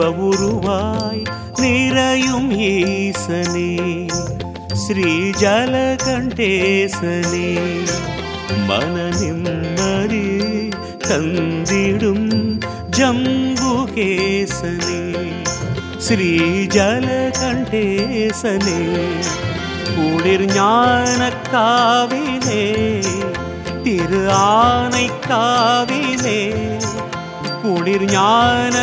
சிவ உருவாய் நிறையும் ஈசனே. ஸ்ரீ ஜலகண்டேசனே. மன நிம்மதி தந்திடும் ஜம்புகேசனே. ஸ்ரீ ஜலகண்டேசனே. குளிர் ஞான காவிலே திரு ஆனை காவிலே குளிர் ஞான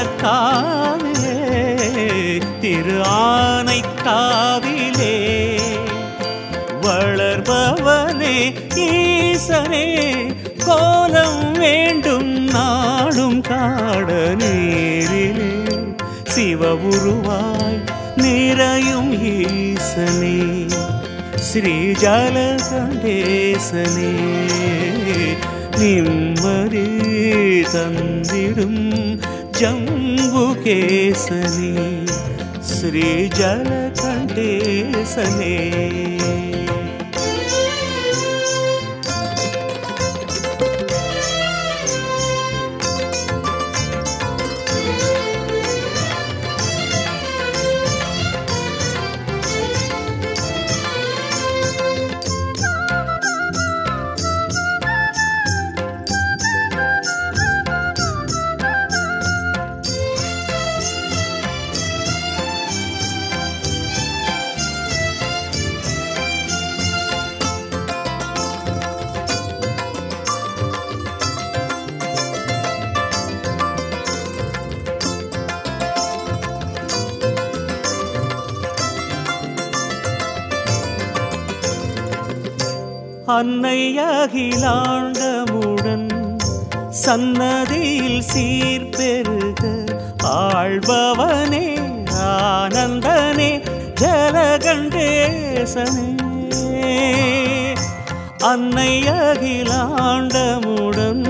திரு ஆனை வளர்பவனே ஈசனே கோலம் வேண்டும் நாடும் காட நேரிலே. சிவ உருவாய் நிறையும் ஈசனே ஸ்ரீ ஜலகண்டேசனே நிம்மதே जम्बुकेसने श्रीजलेशने அன்னை அகிலாண்டமுடன் சன்னதியில் சீர்பெருக ஆழ்பவனே ஆனந்தனே ஜலகண்டேசனே. அன்னை அகிலாண்டமுடன்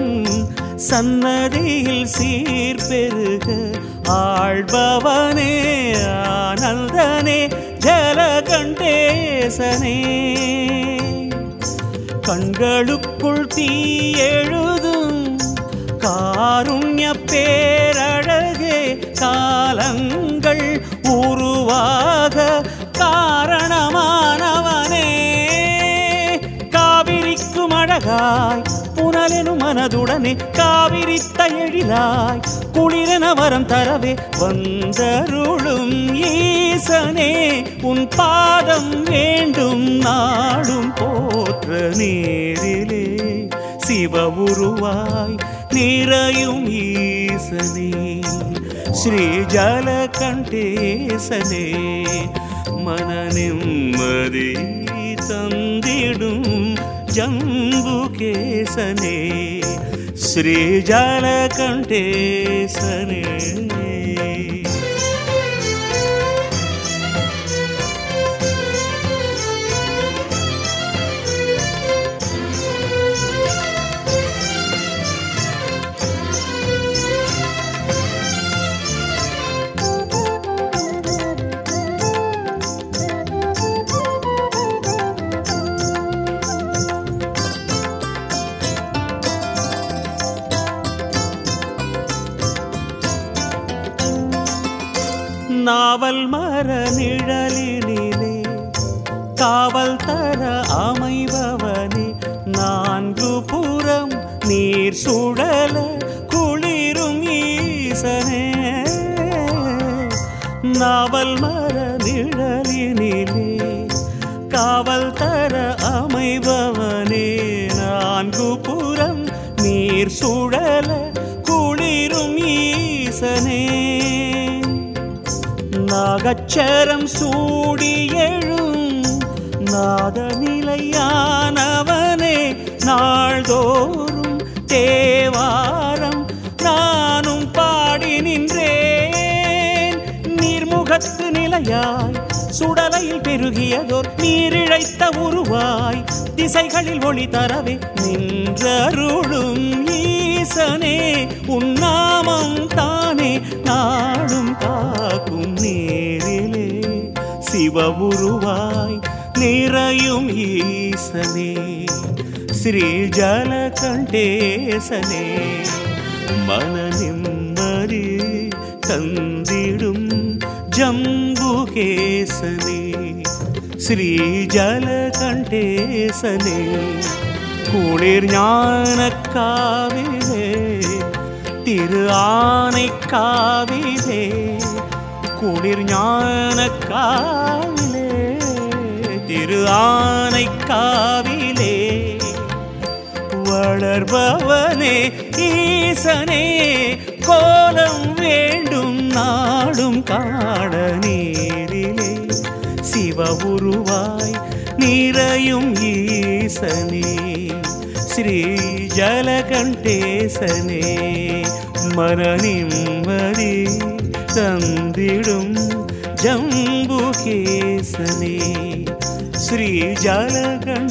சன்னதியில் சீர்பெருக ஆழ்பவனே ஆனந்தனே ஜலகண்டேசனே. கண்களுக்குள் தீயெழுதும் காருண்ய பேரழகே காலங்கள் உருவாக காரணமானவனே. காவிரிக்கும் அழகாய் மனதுடனே காவிரித்த எழிலாய் குளிரென வரம் தரவே வந்தருளும் ஈசனே உன் பாதம் வேண்டும் நாடும் போற்ற நேரிலே. சிவ உருவாய் நிறையும் ஈசனே ஸ்ரீ ஜலகண்டேசனே மன நிம்மதி தந்திடும் ஜம்புகேசனே ஸ்ரீ ஜலகண்டேசனே நாவல் மர நிழலினிலே காவல் தர அமைபவனே நான்கு புறம் நீர் சுழல குளிரும் ஈசனே. நாவல் மர நிழலினிலே காவல் தர அமைபவனே நான்கு புறம் நீர் சுழல அகச்சரம் சூடி எழும் நாதநிலையானவனே நாள்தோறும் தேவாரம் நானும் பாடி நின்றேன். நீர்முகத்து நிலையாய் சுடலையில் பெருகியதோர் நீரிழைத்த உருவாய் திசைகளில் ஒளி தரவே நின்றருளும் ஈசனே உன்னாமம் தானே நான் சிவ உருவாய். நிறையும் ஈசனே ஸ்ரீ ஜலகண்டேசனே மன நிம்மதி தந்திடும் ஜம்புகேசனே ஸ்ரீ ஜலகண்டேசனே குளிர் ஞானக்காவிலே திரு ஆனைக்காவிலே குளிர் ஞானக்காவிலே திரு ஆனைக்காவிலே வளர்பவனே ஈசனே கோலம் வேண்டும் நாடும் காண நேரிலே. சிவ உருவாய் நிறையும் ஈசனே ஸ்ரீ ஜலகண்டேசனே மன நிம்மதி தந்திடும் ஜம்புகேசனே. श्रीजारगण्डेशरे